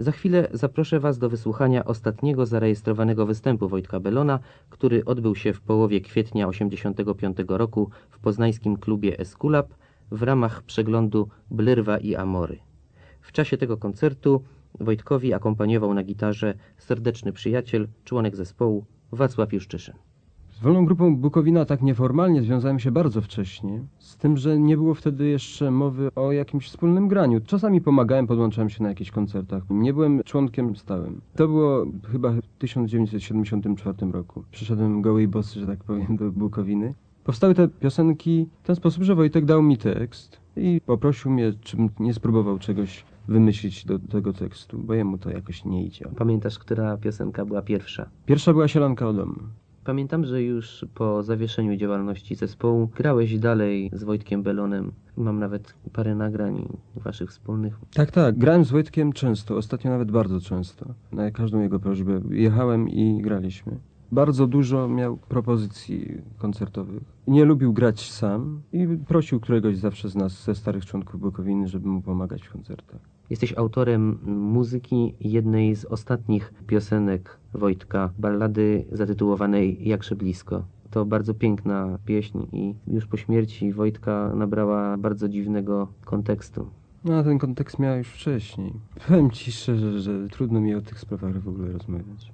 Za chwilę zaproszę Was do wysłuchania ostatniego zarejestrowanego występu Wojtka Belona, który odbył się w połowie kwietnia 1985 roku w poznańskim klubie Esculap w ramach przeglądu Blyrwa i Amory. W czasie tego koncertu Wojtkowi akompaniował na gitarze serdeczny przyjaciel, członek zespołu Wacław Juszczyszyn. Z Wolną Grupą Bukowina tak nieformalnie związałem się bardzo wcześnie, z tym, że nie było wtedy jeszcze mowy o jakimś wspólnym graniu. Czasami pomagałem, podłączałem się na jakichś koncertach. Nie byłem członkiem stałym. To było chyba w 1974 roku. Przyszedłem goły i bosy, że tak powiem, do Bukowiny. Powstały te piosenki w ten sposób, że Wojtek dał mi tekst i poprosił mnie, czym nie spróbował czegoś wymyślić do tego tekstu, bo jemu to jakoś nie idzie. Pamiętasz, która piosenka była pierwsza? Pierwsza była Sielanka o domu. Pamiętam, że już po zawieszeniu działalności zespołu grałeś dalej z Wojtkiem Belonem. Mam nawet parę nagrań waszych wspólnych. Tak, tak. Grałem z Wojtkiem często, ostatnio nawet bardzo często. Na każdą jego prośbę jechałem i graliśmy. Bardzo dużo miał propozycji koncertowych. Nie lubił grać sam i prosił któregoś zawsze z nas, ze starych członków Bukowiny, żeby mu pomagać w koncertach. Jesteś autorem muzyki jednej z ostatnich piosenek Wojtka, ballady zatytułowanej Jakże blisko. To bardzo piękna pieśń i już po śmierci Wojtka nabrała bardzo dziwnego kontekstu. No a ten kontekst miał już wcześniej. Powiem ci szczerze, że trudno mi o tych sprawach w ogóle rozmawiać.